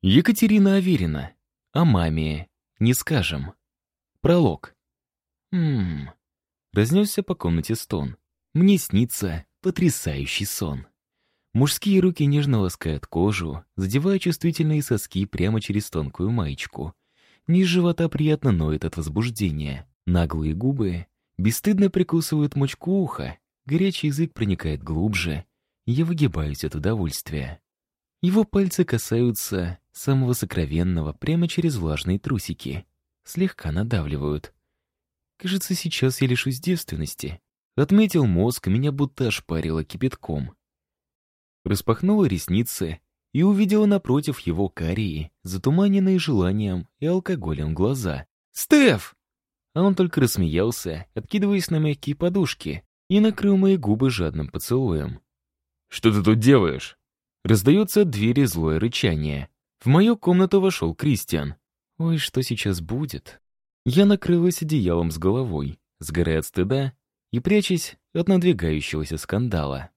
Екатерина Аверина. О маме. Не скажем. Пролог. Ммм. Разнесся по комнате стон. Мне снится потрясающий сон. Мужские руки нежно ласкают кожу, задевая чувствительные соски прямо через тонкую маечку. Низ живота приятно ноет от возбуждения. Наглые губы бесстыдно прикусывают мочку уха, горячий язык проникает глубже, я выгибаюсь от удовольствия. Его пальцы касаются самого сокровенного прямо через влажные трусики. Слегка надавливают. Кажется, сейчас я лишусь девственности. Отметил мозг, меня будто ошпарило кипятком. Распахнула ресницы и увидела напротив его карие, затуманенные желанием и алкоголем глаза. «Стеф!» А он только рассмеялся, откидываясь на мягкие подушки, и накрыл мои губы жадным поцелуем. «Что ты тут делаешь?» Раздается двери злое рычание. В мою комнату вошел Кристиан. Ой, что сейчас будет? Я накрылась одеялом с головой, сгорая от стыда и прячась от надвигающегося скандала.